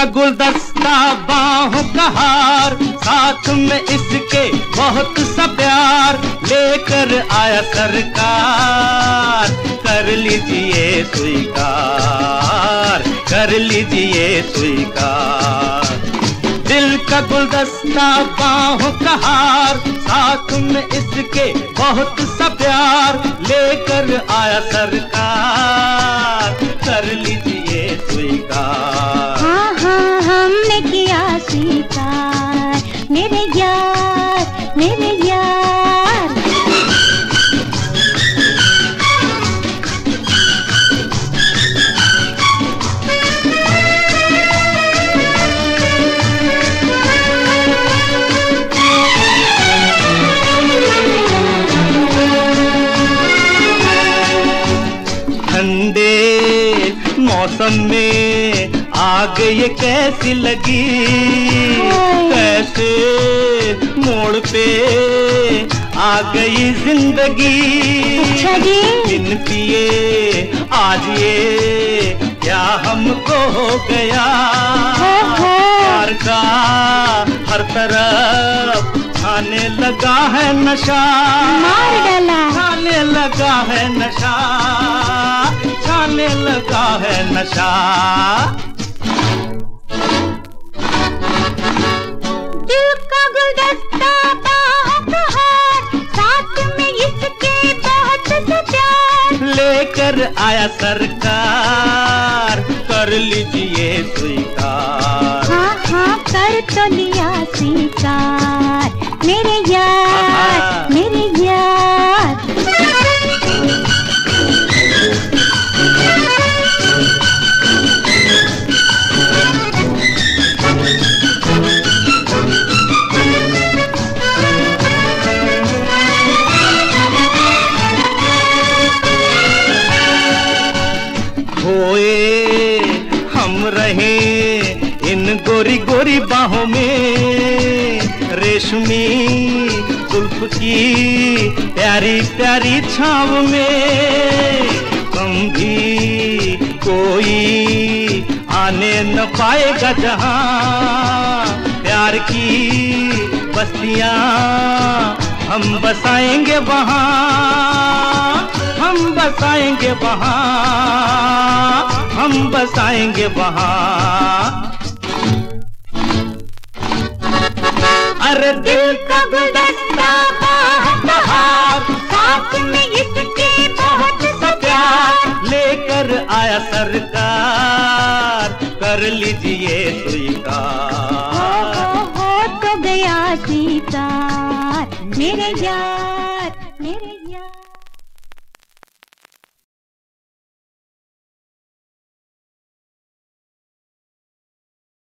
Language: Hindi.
का गुलदस्ता बाहों का हार, साथ में इसके बहुत सा प्यार लेकर आया सरकार। कर लीजिए स्वीकार, कर लीजिए स्वीकार। दिल का गुलदस्ता बाहों का हार, साथ में इसके बहुत सा प्यार लेकर आया सरकार। किया स्वीकार। मेरे यार मेरे यार। मौसम में आग ये कैसी लगी? कैसे मोड़ पे आ गई ज़िंदगी? अच्छा जी। पिए आज ये क्या हमको हो गया। प्यार का हर तरफ़ आने लगा है नशा। मार डाला। छाने लगा है नशा। छाने लगा है नशा। दिल का गुलदस्ता बाहों का हार साथ में इसके बहुत सा प्यार लेकर आया सरकार कर लीजिए स्वीकार। हाँ हाँ कर तो लिया स्वीकार। मेरे यार खोए हम रहे इन गोरी गोरी बाहों में। रेशमी जुल्फ की प्यारी प्यारी छाव में। कम भी कोई आने न पाएगा जहाँ। प्यार की बस्तियाँ हम बसाएँगे वहाँ। हम बसाएँगे वहाँ हम बसाएँगे वहाँ। अरे दिल का गुलदस्ता लेकर आया सरकार कर लीजिए हो, स्वीकार। हो, हो तो गया यार मेरे यार।